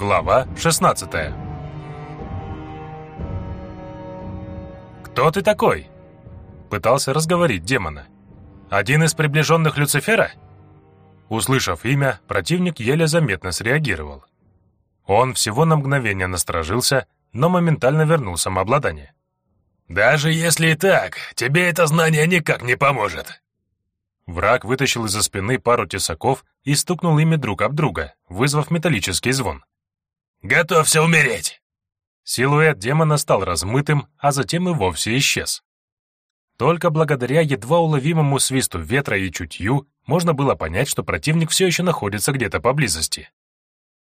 Глава 16 «Кто ты такой?» Пытался разговорить демона. «Один из приближенных Люцифера?» Услышав имя, противник еле заметно среагировал. Он всего на мгновение насторожился, но моментально вернул самообладание. «Даже если и так, тебе это знание никак не поможет!» Враг вытащил из-за спины пару тесаков и стукнул ими друг об друга, вызвав металлический звон. «Готовься умереть!» Силуэт демона стал размытым, а затем и вовсе исчез. Только благодаря едва уловимому свисту ветра и чутью можно было понять, что противник все еще находится где-то поблизости.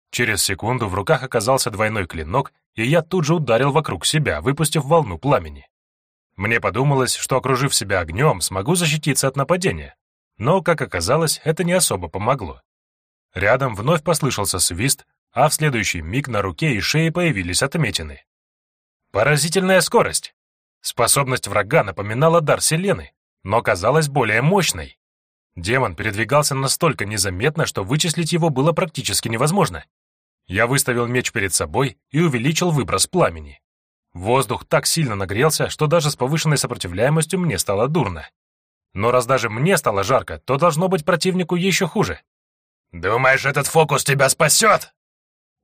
Через секунду в руках оказался двойной клинок, и я тут же ударил вокруг себя, выпустив волну пламени. Мне подумалось, что, окружив себя огнем, смогу защититься от нападения. Но, как оказалось, это не особо помогло. Рядом вновь послышался свист, а в следующий миг на руке и шее появились отметины. Поразительная скорость! Способность врага напоминала дар Селены, но казалась более мощной. Демон передвигался настолько незаметно, что вычислить его было практически невозможно. Я выставил меч перед собой и увеличил выброс пламени. Воздух так сильно нагрелся, что даже с повышенной сопротивляемостью мне стало дурно. Но раз даже мне стало жарко, то должно быть противнику еще хуже. «Думаешь, этот фокус тебя спасет?»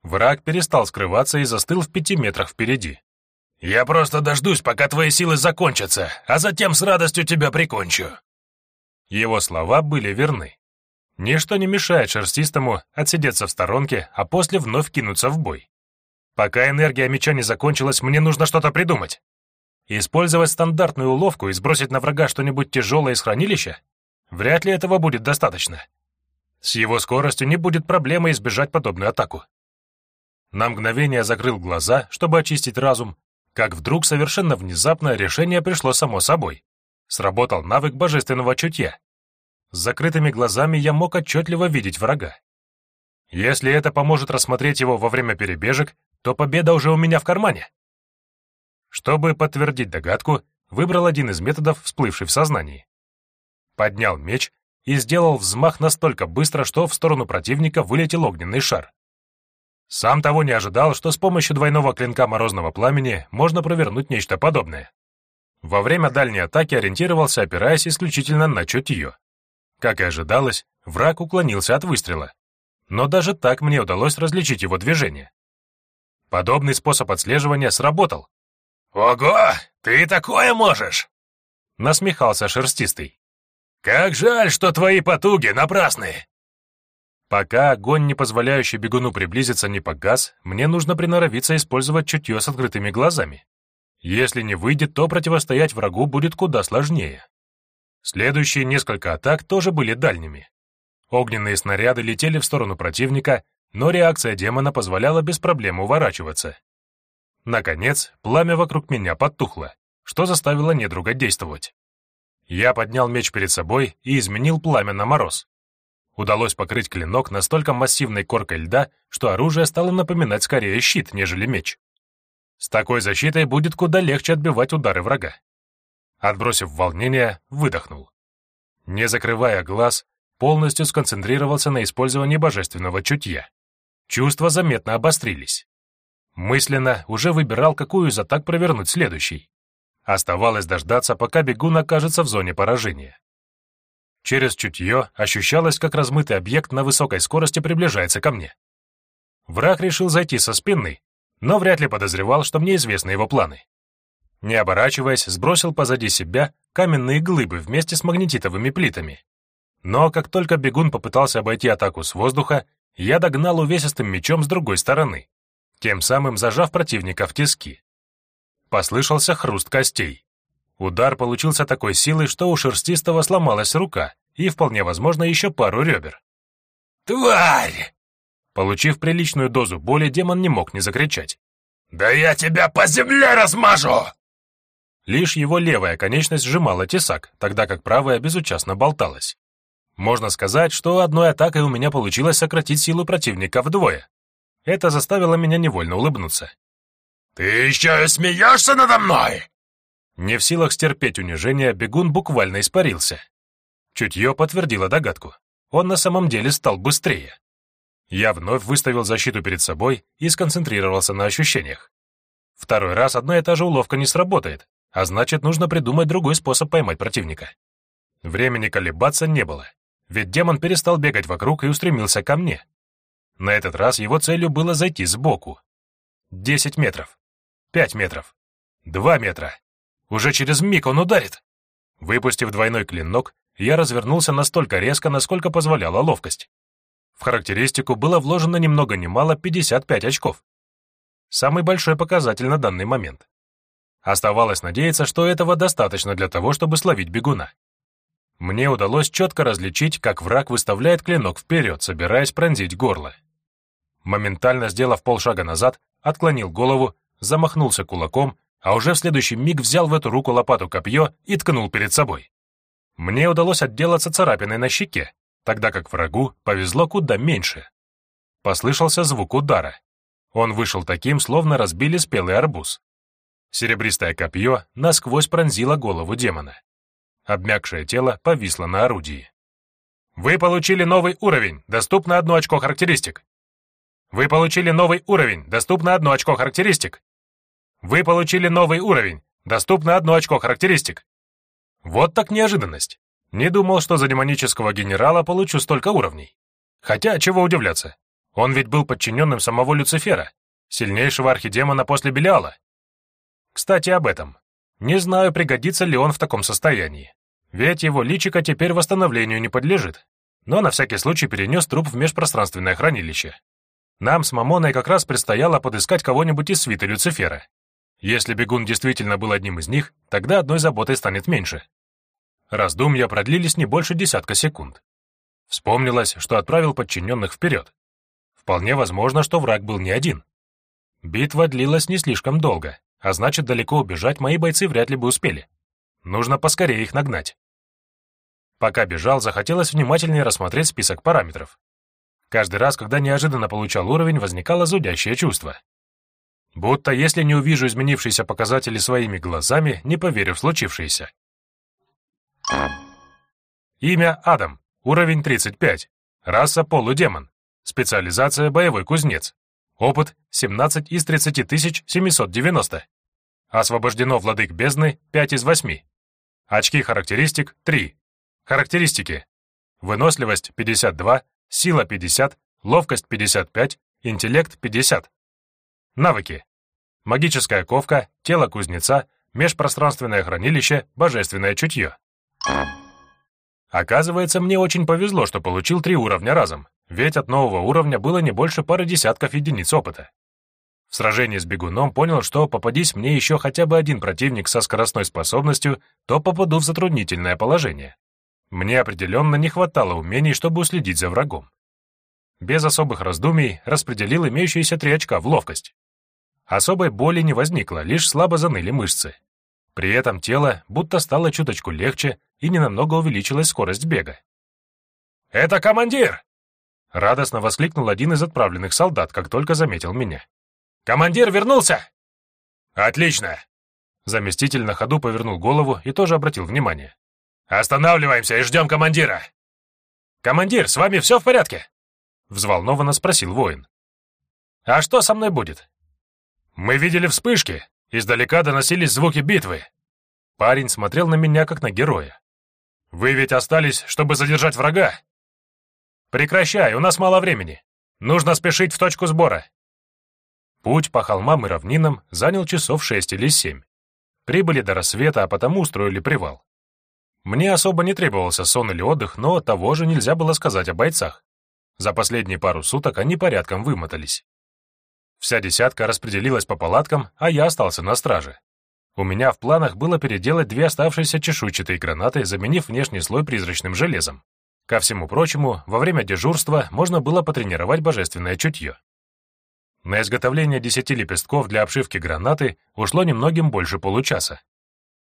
Враг перестал скрываться и застыл в пяти метрах впереди. «Я просто дождусь, пока твои силы закончатся, а затем с радостью тебя прикончу». Его слова были верны. Ничто не мешает шерстистому отсидеться в сторонке, а после вновь кинуться в бой. Пока энергия меча не закончилась, мне нужно что-то придумать. Использовать стандартную уловку и сбросить на врага что-нибудь тяжелое из хранилища? Вряд ли этого будет достаточно. С его скоростью не будет проблемы избежать подобную атаку. На мгновение закрыл глаза, чтобы очистить разум, как вдруг совершенно внезапно решение пришло само собой. Сработал навык божественного чутья. С закрытыми глазами я мог отчетливо видеть врага. Если это поможет рассмотреть его во время перебежек, то победа уже у меня в кармане. Чтобы подтвердить догадку, выбрал один из методов, всплывший в сознании. Поднял меч и сделал взмах настолько быстро, что в сторону противника вылетел огненный шар. Сам того не ожидал, что с помощью двойного клинка морозного пламени можно провернуть нечто подобное. Во время дальней атаки ориентировался, опираясь исключительно на чутье. Как и ожидалось, враг уклонился от выстрела. Но даже так мне удалось различить его движение. Подобный способ отслеживания сработал. «Ого, ты такое можешь!» Насмехался шерстистый. «Как жаль, что твои потуги напрасны!» Пока огонь, не позволяющий бегуну приблизиться, не погас, мне нужно приноровиться использовать чутье с открытыми глазами. Если не выйдет, то противостоять врагу будет куда сложнее. Следующие несколько атак тоже были дальними. Огненные снаряды летели в сторону противника, но реакция демона позволяла без проблем уворачиваться. Наконец, пламя вокруг меня подтухло, что заставило недруга действовать. Я поднял меч перед собой и изменил пламя на мороз. Удалось покрыть клинок настолько массивной коркой льда, что оружие стало напоминать скорее щит, нежели меч. С такой защитой будет куда легче отбивать удары врага. Отбросив волнение, выдохнул. Не закрывая глаз, полностью сконцентрировался на использовании божественного чутья. Чувства заметно обострились. Мысленно уже выбирал, какую из атак провернуть следующий. Оставалось дождаться, пока бегун окажется в зоне поражения. Через чутье ощущалось, как размытый объект на высокой скорости приближается ко мне. Враг решил зайти со спины, но вряд ли подозревал, что мне известны его планы. Не оборачиваясь, сбросил позади себя каменные глыбы вместе с магнетитовыми плитами. Но как только бегун попытался обойти атаку с воздуха, я догнал увесистым мечом с другой стороны, тем самым зажав противника в тиски. Послышался хруст костей. Удар получился такой силой, что у шерстистого сломалась рука и, вполне возможно, еще пару ребер. «Тварь!» Получив приличную дозу боли, демон не мог не закричать. «Да я тебя по земле размажу!» Лишь его левая конечность сжимала тесак, тогда как правая безучастно болталась. Можно сказать, что одной атакой у меня получилось сократить силу противника вдвое. Это заставило меня невольно улыбнуться. «Ты еще и смеешься надо мной?» Не в силах стерпеть унижение, бегун буквально испарился. Чутье подтвердило догадку. Он на самом деле стал быстрее. Я вновь выставил защиту перед собой и сконцентрировался на ощущениях. Второй раз одна и та же уловка не сработает, а значит, нужно придумать другой способ поймать противника. Времени колебаться не было, ведь демон перестал бегать вокруг и устремился ко мне. На этот раз его целью было зайти сбоку. Десять метров. Пять метров. Два метра. Уже через миг он ударит. Выпустив двойной клинок, я развернулся настолько резко, насколько позволяла ловкость. В характеристику было вложено ни много ни мало 55 очков. Самый большой показатель на данный момент. Оставалось надеяться, что этого достаточно для того, чтобы словить бегуна. Мне удалось четко различить, как враг выставляет клинок вперед, собираясь пронзить горло. Моментально сделав полшага назад, отклонил голову, замахнулся кулаком, а уже в следующий миг взял в эту руку лопату копье и ткнул перед собой. Мне удалось отделаться царапиной на щеке, тогда как врагу повезло куда меньше. Послышался звук удара. Он вышел таким, словно разбили спелый арбуз. Серебристое копье насквозь пронзило голову демона. Обмякшее тело повисло на орудии. Вы получили новый уровень, доступно одно очко характеристик. Вы получили новый уровень, доступно одно очко характеристик. Вы получили новый уровень, доступно одно очко характеристик. Вот так неожиданность. Не думал, что за демонического генерала получу столько уровней. Хотя, чего удивляться. Он ведь был подчиненным самого Люцифера, сильнейшего архидемона после Белиала. Кстати, об этом. Не знаю, пригодится ли он в таком состоянии. Ведь его личико теперь восстановлению не подлежит. Но на всякий случай перенес труп в межпространственное хранилище. Нам с Мамоной как раз предстояло подыскать кого-нибудь из свиты Люцифера. Если бегун действительно был одним из них, тогда одной заботой станет меньше. Раздумья продлились не больше десятка секунд. Вспомнилось, что отправил подчиненных вперед. Вполне возможно, что враг был не один. Битва длилась не слишком долго, а значит, далеко убежать мои бойцы вряд ли бы успели. Нужно поскорее их нагнать. Пока бежал, захотелось внимательнее рассмотреть список параметров. Каждый раз, когда неожиданно получал уровень, возникало зудящее чувство. Будто если не увижу изменившиеся показатели своими глазами, не поверю в случившееся. Имя Адам, уровень 35, раса полудемон, специализация боевой кузнец, опыт 17 из 30 790, освобождено владык бездны 5 из 8, очки характеристик 3, характеристики, выносливость 52, сила 50, ловкость 55, интеллект 50. Навыки. Магическая ковка, тело кузнеца, межпространственное хранилище, божественное чутье. Оказывается, мне очень повезло, что получил три уровня разом, ведь от нового уровня было не больше пары десятков единиц опыта. В сражении с бегуном понял, что попадись мне еще хотя бы один противник со скоростной способностью, то попаду в затруднительное положение. Мне определенно не хватало умений, чтобы уследить за врагом. Без особых раздумий распределил имеющиеся три очка в ловкость. Особой боли не возникло, лишь слабо заныли мышцы. При этом тело будто стало чуточку легче и ненамного увеличилась скорость бега. «Это командир!» Радостно воскликнул один из отправленных солдат, как только заметил меня. «Командир вернулся!» «Отлично!» Заместитель на ходу повернул голову и тоже обратил внимание. «Останавливаемся и ждем командира!» «Командир, с вами все в порядке?» Взволнованно спросил воин. «А что со мной будет?» «Мы видели вспышки, Издалека доносились звуки битвы. Парень смотрел на меня, как на героя. «Вы ведь остались, чтобы задержать врага?» «Прекращай, у нас мало времени. Нужно спешить в точку сбора». Путь по холмам и равнинам занял часов шесть или семь. Прибыли до рассвета, а потому устроили привал. Мне особо не требовался сон или отдых, но того же нельзя было сказать о бойцах. За последние пару суток они порядком вымотались. Вся десятка распределилась по палаткам, а я остался на страже. У меня в планах было переделать две оставшиеся чешуйчатые гранаты, заменив внешний слой призрачным железом. Ко всему прочему, во время дежурства можно было потренировать божественное чутье. На изготовление десяти лепестков для обшивки гранаты ушло немногим больше получаса.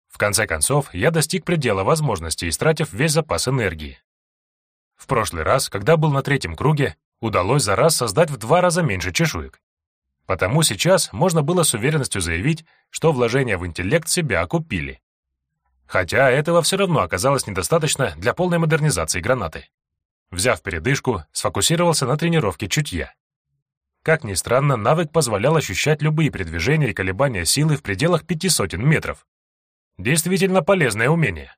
В конце концов, я достиг предела возможностей, истратив весь запас энергии. В прошлый раз, когда был на третьем круге, удалось за раз создать в два раза меньше чешуек. Потому сейчас можно было с уверенностью заявить, что вложения в интеллект себя окупили. Хотя этого все равно оказалось недостаточно для полной модернизации гранаты. Взяв передышку, сфокусировался на тренировке чутья. Как ни странно, навык позволял ощущать любые передвижения и колебания силы в пределах пяти сотен метров. Действительно полезное умение.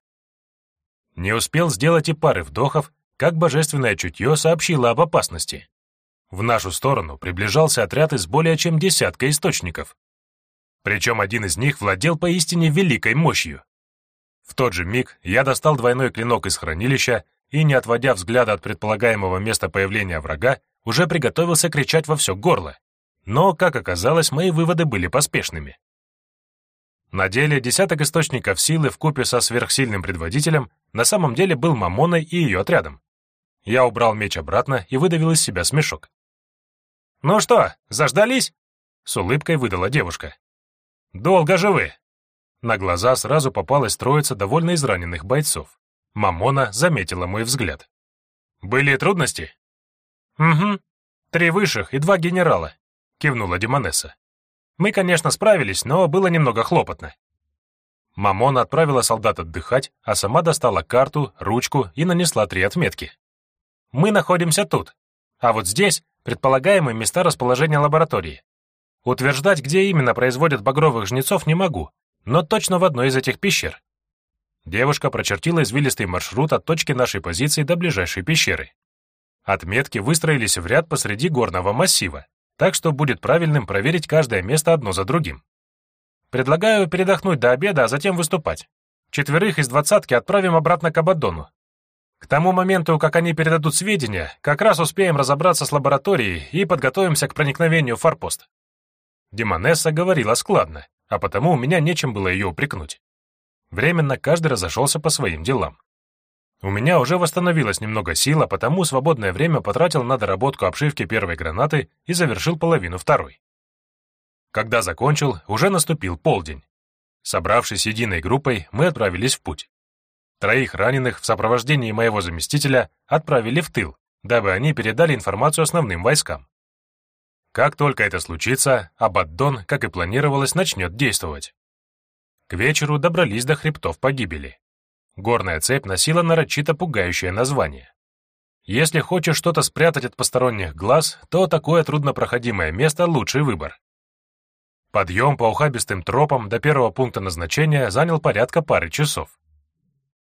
Не успел сделать и пары вдохов, как божественное чутье сообщило об опасности. В нашу сторону приближался отряд из более чем десятка источников. Причем один из них владел поистине великой мощью. В тот же миг я достал двойной клинок из хранилища и, не отводя взгляда от предполагаемого места появления врага, уже приготовился кричать во все горло. Но, как оказалось, мои выводы были поспешными. На деле десяток источников силы в купе со сверхсильным предводителем на самом деле был Мамоной и ее отрядом. Я убрал меч обратно и выдавил из себя смешок. «Ну что, заждались?» — с улыбкой выдала девушка. «Долго же вы!» На глаза сразу попалась троица довольно израненных бойцов. Мамона заметила мой взгляд. «Были трудности?» «Угу. Три высших и два генерала», — кивнула Демонесса. «Мы, конечно, справились, но было немного хлопотно». Мамона отправила солдат отдыхать, а сама достала карту, ручку и нанесла три отметки. «Мы находимся тут, а вот здесь предполагаемые места расположения лаборатории. Утверждать, где именно производят багровых жнецов, не могу, но точно в одной из этих пещер. Девушка прочертила извилистый маршрут от точки нашей позиции до ближайшей пещеры. Отметки выстроились в ряд посреди горного массива, так что будет правильным проверить каждое место одно за другим. Предлагаю передохнуть до обеда, а затем выступать. Четверых из двадцатки отправим обратно к Абаддону. К тому моменту, как они передадут сведения, как раз успеем разобраться с лабораторией и подготовимся к проникновению в форпост. Демонесса говорила складно, а потому у меня нечем было ее упрекнуть. Временно каждый разошелся по своим делам. У меня уже восстановилось немного сил, а потому свободное время потратил на доработку обшивки первой гранаты и завершил половину второй. Когда закончил, уже наступил полдень. Собравшись единой группой, мы отправились в путь. Троих раненых в сопровождении моего заместителя отправили в тыл, дабы они передали информацию основным войскам. Как только это случится, Абаддон, как и планировалось, начнет действовать. К вечеру добрались до хребтов погибели. Горная цепь носила нарочито пугающее название. Если хочешь что-то спрятать от посторонних глаз, то такое труднопроходимое место — лучший выбор. Подъем по ухабистым тропам до первого пункта назначения занял порядка пары часов.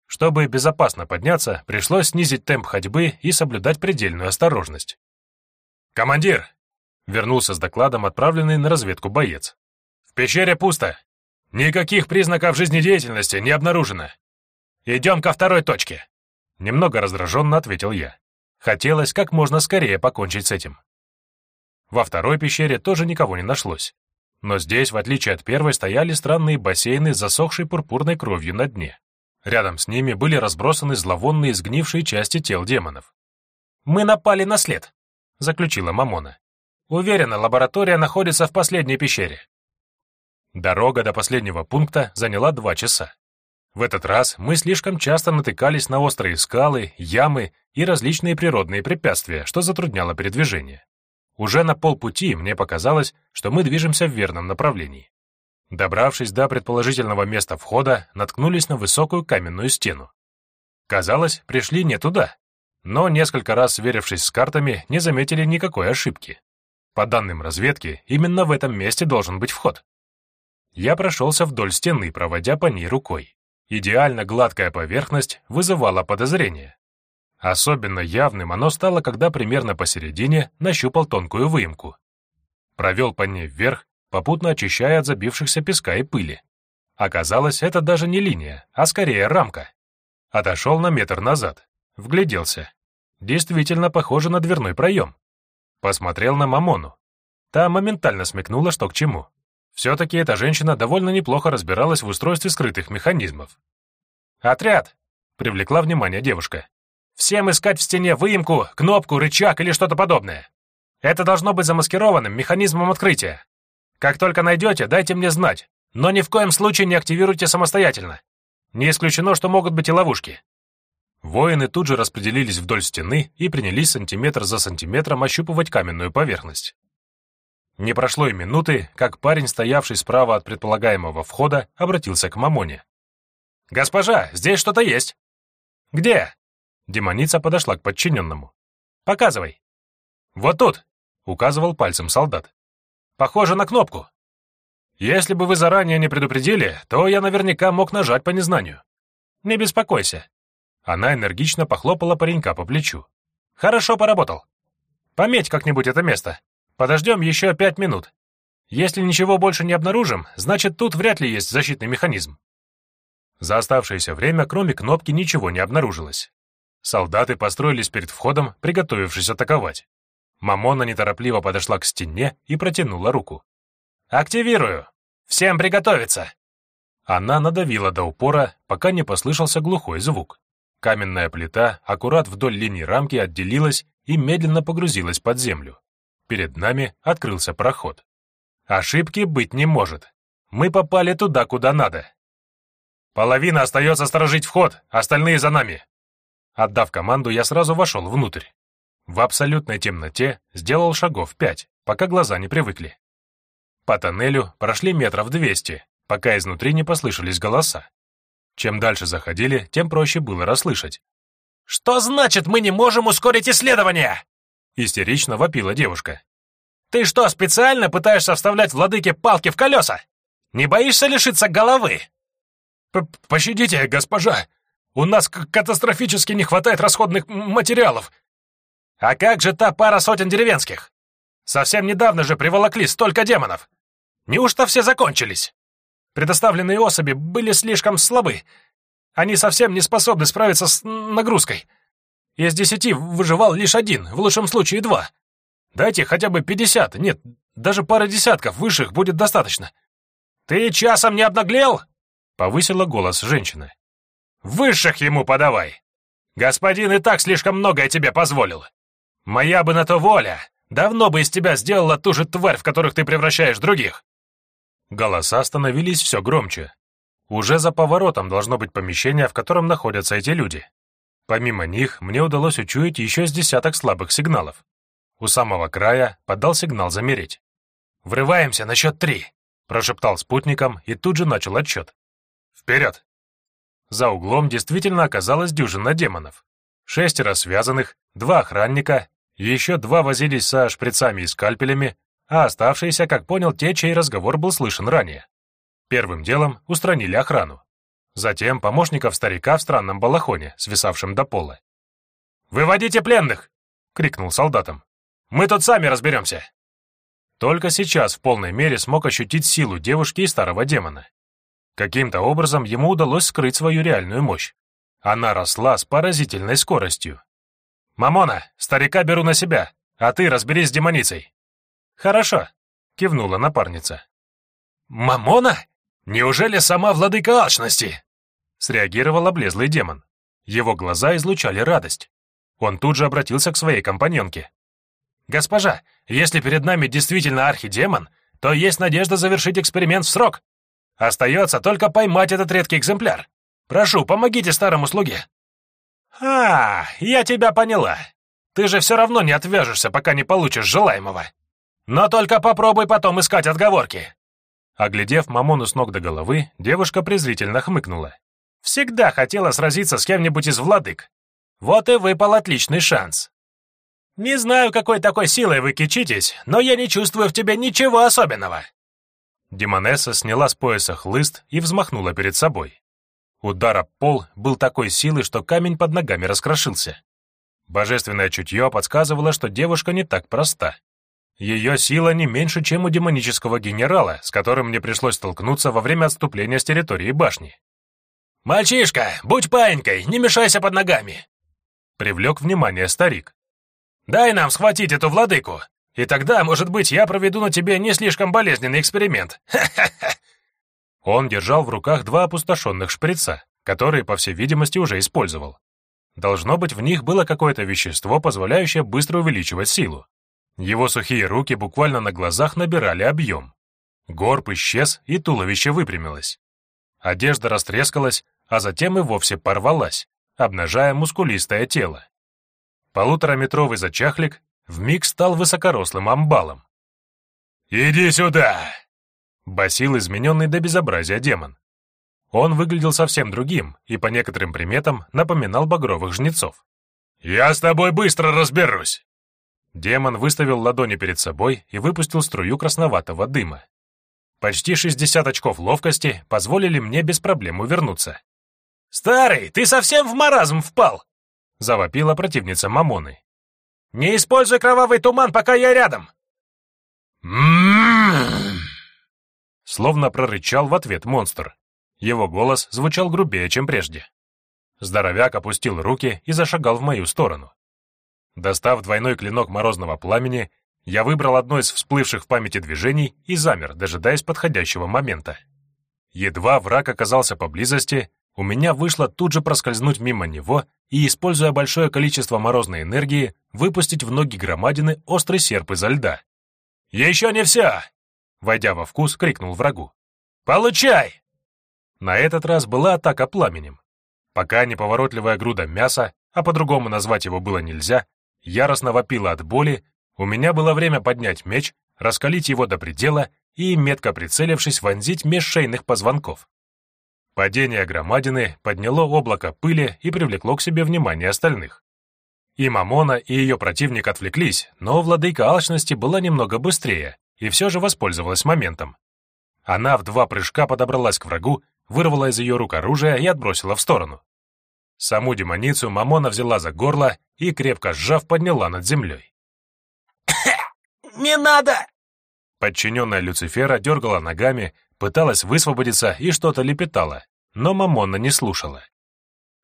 Чтобы безопасно подняться, пришлось снизить темп ходьбы и соблюдать предельную осторожность. «Командир!» — вернулся с докладом отправленный на разведку боец. «В пещере пусто. Никаких признаков жизнедеятельности не обнаружено. Идем ко второй точке. Немного раздраженно ответил я. Хотелось как можно скорее покончить с этим. Во второй пещере тоже никого не нашлось. Но здесь, в отличие от первой, стояли странные бассейны с засохшей пурпурной кровью на дне. Рядом с ними были разбросаны зловонные сгнившие части тел демонов. «Мы напали на след», — заключила Мамона. «Уверена, лаборатория находится в последней пещере. Дорога до последнего пункта заняла два часа. В этот раз мы слишком часто натыкались на острые скалы, ямы и различные природные препятствия, что затрудняло передвижение. Уже на полпути мне показалось, что мы движемся в верном направлении. Добравшись до предположительного места входа, наткнулись на высокую каменную стену. Казалось, пришли не туда, но несколько раз сверившись с картами, не заметили никакой ошибки. По данным разведки, именно в этом месте должен быть вход. Я прошелся вдоль стены, проводя по ней рукой. Идеально гладкая поверхность вызывала подозрение. Особенно явным оно стало, когда примерно посередине нащупал тонкую выемку. Провел по ней вверх, попутно очищая от забившихся песка и пыли. Оказалось, это даже не линия, а скорее рамка. Отошел на метр назад, вгляделся. Действительно похоже на дверной проем. Посмотрел на Мамону. Та моментально смекнула, что к чему. Все-таки эта женщина довольно неплохо разбиралась в устройстве скрытых механизмов. «Отряд!» — привлекла внимание девушка. «Всем искать в стене выемку, кнопку, рычаг или что-то подобное. Это должно быть замаскированным механизмом открытия. Как только найдете, дайте мне знать, но ни в коем случае не активируйте самостоятельно. Не исключено, что могут быть и ловушки». Воины тут же распределились вдоль стены и принялись сантиметр за сантиметром ощупывать каменную поверхность. Не прошло и минуты, как парень, стоявший справа от предполагаемого входа, обратился к Мамоне. «Госпожа, здесь что-то есть!» «Где?» Демоница подошла к подчиненному. «Показывай». «Вот тут», — указывал пальцем солдат. «Похоже на кнопку». «Если бы вы заранее не предупредили, то я наверняка мог нажать по незнанию». «Не беспокойся». Она энергично похлопала паренька по плечу. «Хорошо поработал. Пометь как-нибудь это место. Подождем еще пять минут. Если ничего больше не обнаружим, значит, тут вряд ли есть защитный механизм». За оставшееся время, кроме кнопки, ничего не обнаружилось. Солдаты построились перед входом, приготовившись атаковать. Мамона неторопливо подошла к стене и протянула руку. «Активирую! Всем приготовиться!» Она надавила до упора, пока не послышался глухой звук. Каменная плита аккурат вдоль линии рамки отделилась и медленно погрузилась под землю. Перед нами открылся проход. Ошибки быть не может. Мы попали туда, куда надо. Половина остается сторожить вход, остальные за нами. Отдав команду, я сразу вошел внутрь. В абсолютной темноте сделал шагов пять, пока глаза не привыкли. По тоннелю прошли метров двести, пока изнутри не послышались голоса. Чем дальше заходили, тем проще было расслышать. «Что значит, мы не можем ускорить исследование?» Истерично вопила девушка. «Ты что, специально пытаешься вставлять владыке палки в колеса? Не боишься лишиться головы?» П «Пощадите, госпожа! У нас катастрофически не хватает расходных материалов!» «А как же та пара сотен деревенских? Совсем недавно же приволокли столько демонов! Неужто все закончились?» Предоставленные особи были слишком слабы. Они совсем не способны справиться с нагрузкой. Из десяти выживал лишь один, в лучшем случае два. Дайте хотя бы пятьдесят, нет, даже пара десятков высших будет достаточно. Ты часом не обнаглел? Повысила голос женщина. Высших ему подавай. Господин и так слишком многое тебе позволил. Моя бы на то воля, давно бы из тебя сделала ту же тварь, в которых ты превращаешь других. Голоса становились все громче. Уже за поворотом должно быть помещение, в котором находятся эти люди. Помимо них, мне удалось учуять еще с десяток слабых сигналов. У самого края подал сигнал замереть. «Врываемся на счет три», — прошептал спутником и тут же начал отчет. «Вперед!» За углом действительно оказалось дюжина демонов. Шестеро связанных, два охранника, еще два возились со шприцами и скальпелями, а оставшиеся, как понял, те, чей разговор был слышен ранее. Первым делом устранили охрану. Затем помощников старика в странном балахоне, свисавшем до пола. «Выводите пленных!» — крикнул солдатам. «Мы тут сами разберемся!» Только сейчас в полной мере смог ощутить силу девушки и старого демона. Каким-то образом ему удалось скрыть свою реальную мощь. Она росла с поразительной скоростью. «Мамона, старика беру на себя, а ты разберись с демоницей», «Хорошо», — кивнула напарница. «Мамона? Неужели сама владыка алчности?» Среагировал облезлый демон. Его глаза излучали радость. Он тут же обратился к своей компаньонке. «Госпожа, если перед нами действительно архидемон, то есть надежда завершить эксперимент в срок. Остается только поймать этот редкий экземпляр. Прошу, помогите старому слуге». «А, я тебя поняла. Ты же все равно не отвяжешься, пока не получишь желаемого. Но только попробуй потом искать отговорки!» Оглядев Мамону с ног до головы, девушка презрительно хмыкнула. «Всегда хотела сразиться с кем-нибудь из владык. Вот и выпал отличный шанс. Не знаю, какой такой силой вы кичитесь, но я не чувствую в тебе ничего особенного». Демонесса сняла с пояса хлыст и взмахнула перед собой. Удар об пол был такой силы, что камень под ногами раскрошился. Божественное чутье подсказывало, что девушка не так проста. Ее сила не меньше, чем у демонического генерала, с которым мне пришлось столкнуться во время отступления с территории башни. «Мальчишка, будь паинькой, не мешайся под ногами!» Привлек внимание старик. «Дай нам схватить эту владыку, и тогда, может быть, я проведу на тебе не слишком болезненный эксперимент. Ха-ха-ха!» Он держал в руках два опустошенных шприца, которые, по всей видимости, уже использовал. Должно быть, в них было какое-то вещество, позволяющее быстро увеличивать силу. Его сухие руки буквально на глазах набирали объем. Горб исчез, и туловище выпрямилось. Одежда растрескалась, а затем и вовсе порвалась, обнажая мускулистое тело. Полутораметровый зачахлик вмиг стал высокорослым амбалом. «Иди сюда!» — басил измененный до безобразия демон. Он выглядел совсем другим и по некоторым приметам напоминал багровых жнецов. «Я с тобой быстро разберусь!» Демон выставил ладони перед собой и выпустил струю красноватого дыма. Почти 60 очков ловкости позволили мне без проблем увернуться. «Старый, ты совсем в маразм впал!» — завопила противница Мамоны. «Не используй кровавый туман, пока я рядом!» Словно прорычал в ответ монстр. Его голос звучал грубее, чем прежде. Здоровяк опустил руки и зашагал в мою сторону. Достав двойной клинок морозного пламени, я выбрал одно из всплывших в памяти движений и замер, дожидаясь подходящего момента. Едва враг оказался поблизости, у меня вышло тут же проскользнуть мимо него и, используя большое количество морозной энергии, выпустить в ноги громадины острый серп изо льда. «Еще не все!» Войдя во вкус, крикнул врагу. «Получай!» На этот раз была атака пламенем. Пока неповоротливая груда мяса, а по-другому назвать его было нельзя, яростно вопила от боли, у меня было время поднять меч, раскалить его до предела и, метко прицелившись, вонзить меж шейных позвонков. Падение громадины подняло облако пыли и привлекло к себе внимание остальных. И Мамона, и ее противник отвлеклись, но владыка алчности была немного быстрее и все же воспользовалась моментом. Она в два прыжка подобралась к врагу, вырвала из ее рук оружие и отбросила в сторону. Саму демоницу Мамона взяла за горло и, крепко сжав, подняла над землей. «Не надо!» Подчиненная Люцифера дергала ногами, пыталась высвободиться и что-то лепетала, но Мамона не слушала.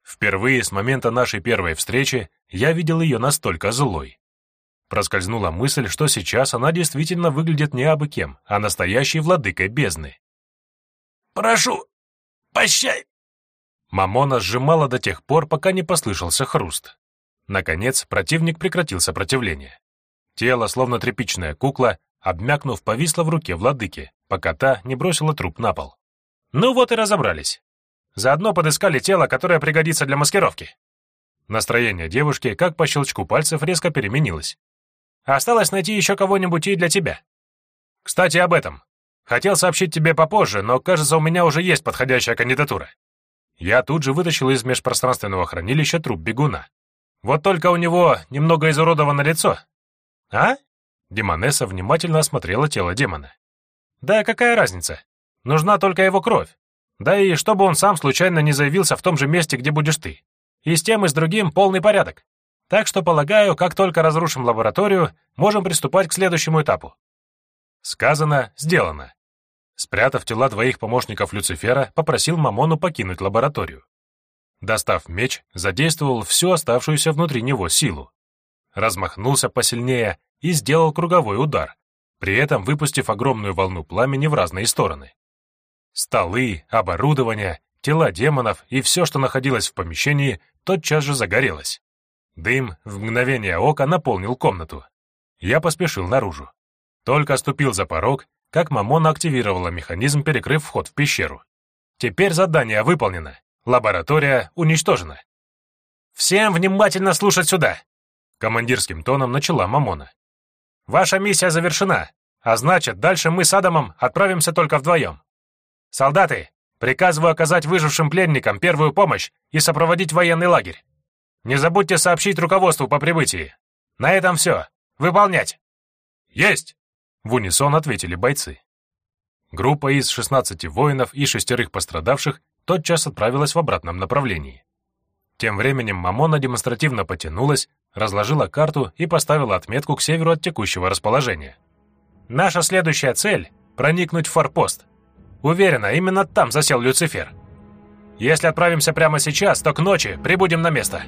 Впервые с момента нашей первой встречи я видел ее настолько злой. Проскользнула мысль, что сейчас она действительно выглядит не абы кем, а настоящей владыкой бездны. «Прошу, прощай!» Мамона сжимала до тех пор, пока не послышался хруст. Наконец, противник прекратил сопротивление. Тело, словно тряпичная кукла, обмякнув, повисло в руке владыки, пока та не бросила труп на пол. Ну вот и разобрались. Заодно подыскали тело, которое пригодится для маскировки. Настроение девушки, как по щелчку пальцев, резко переменилось. Осталось найти еще кого-нибудь и для тебя. Кстати, об этом. Хотел сообщить тебе попозже, но, кажется, у меня уже есть подходящая кандидатура. Я тут же вытащил из межпространственного хранилища труп бегуна. Вот только у него немного изуродовано лицо. А? Демонесса внимательно осмотрела тело демона. Да какая разница? Нужна только его кровь. Да и чтобы он сам случайно не заявился в том же месте, где будешь ты. И с тем, и с другим полный порядок. Так что, полагаю, как только разрушим лабораторию, можем приступать к следующему этапу. Сказано, сделано. Спрятав тела двоих помощников Люцифера, попросил Мамону покинуть лабораторию. Достав меч, задействовал всю оставшуюся внутри него силу. Размахнулся посильнее и сделал круговой удар, при этом выпустив огромную волну пламени в разные стороны. Столы, оборудование, тела демонов и все, что находилось в помещении, тотчас же загорелось. Дым в мгновение ока наполнил комнату. Я поспешил наружу. Только ступил за порог, как Мамона активировала механизм, перекрыв вход в пещеру. Теперь задание выполнено. Лаборатория уничтожена. «Всем внимательно слушать сюда!» Командирским тоном начала Мамона. Ваша миссия завершена, а значит, дальше мы с Адамом отправимся только вдвоем. Солдаты, приказываю оказать выжившим пленникам первую помощь и сопроводить военный лагерь. Не забудьте сообщить руководству по прибытии. На этом все. Выполнять!» «Есть!» — в унисон ответили бойцы. Группа из 16 воинов и шестерых пострадавших тотчас отправилась в обратном направлении. Тем временем Мамона демонстративно потянулась, разложила карту и поставила отметку к северу от текущего расположения. «Наша следующая цель — проникнуть в форпост. Уверена, именно там засел Люцифер. Если отправимся прямо сейчас, то к ночи прибудем на место».